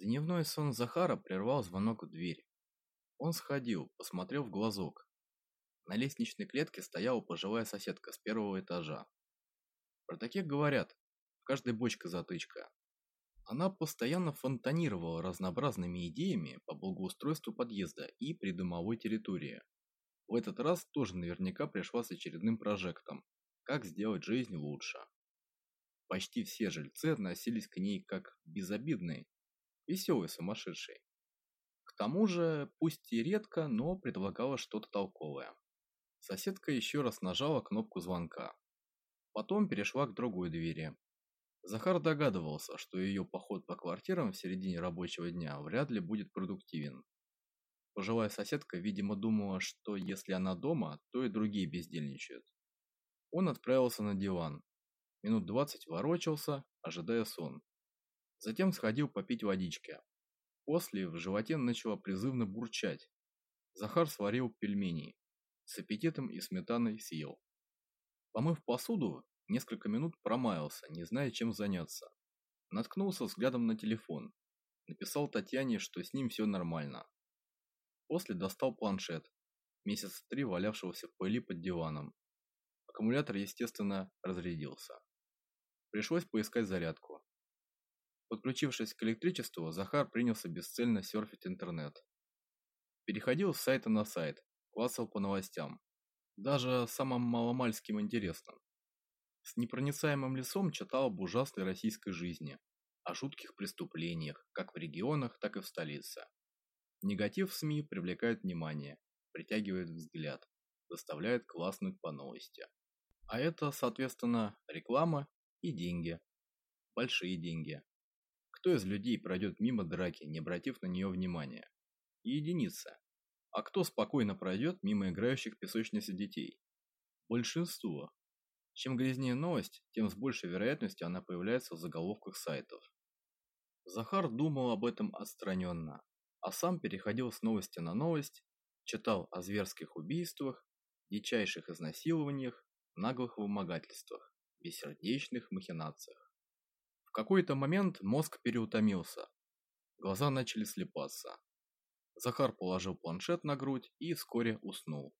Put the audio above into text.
Дневной сон Захара прервал звонок в дверь. Он сходил, посмотрел в глазок. На лестничной клетке стояла пожилая соседка с первого этажа. Про таких говорят, в каждой бочке затычка. Она постоянно фонтанировала разнообразными идеями по благоустройству подъезда и придомовой территории. В этот раз тоже наверняка пришла с очередным прожектом, как сделать жизнь лучше. Почти все жильцы относились к ней как к безобидной, веселой сумасшедшей. К тому же, пусть и редко, но предлагала что-то толковое. Соседка еще раз нажала кнопку звонка. Потом перешла к другой двери, Захар догадывался, что ее поход по квартирам в середине рабочего дня вряд ли будет продуктивен. Пожилая соседка, видимо, думала, что если она дома, то и другие бездельничают. Он отправился на диван. Минут двадцать ворочался, ожидая сон. Затем сходил попить водички. После в животе начало призывно бурчать. Захар сварил пельмени. С аппетитом и сметаной съел. Помыв посуду, Несколько минут промаялся, не зная, чем заняться. Наткнулся взглядом на телефон. Написал Татьяне, что с ним все нормально. После достал планшет, месяц три валявшегося в пыли под диваном. Аккумулятор, естественно, разрядился. Пришлось поискать зарядку. Подключившись к электричеству, Захар принялся бесцельно серфить интернет. Переходил с сайта на сайт, классал по новостям. Даже самым маломальским интересным. С непроницаемым лицом читал об ужасной российской жизни, о жутких преступлениях, как в регионах, так и в столице. Негатив в СМИ привлекает внимание, притягивает взгляд, заставляет класснуть по новости. А это, соответственно, реклама и деньги. Большие деньги. Кто из людей пройдет мимо драки, не обратив на нее внимания? Единица. А кто спокойно пройдет мимо играющих в песочнице детей? Большинство. Чем грязнее новость, тем с большей вероятностью она появляется в заголовках сайтов. Захар думал об этом отстраненно, а сам переходил с новости на новость, читал о зверских убийствах, дичайших изнасилованиях, наглых вымогательствах, бессердечных махинациях. Какой-то момент мозг переутомился. Глаза начали слепаться. Захар положил планшет на грудь и вскоре уснул.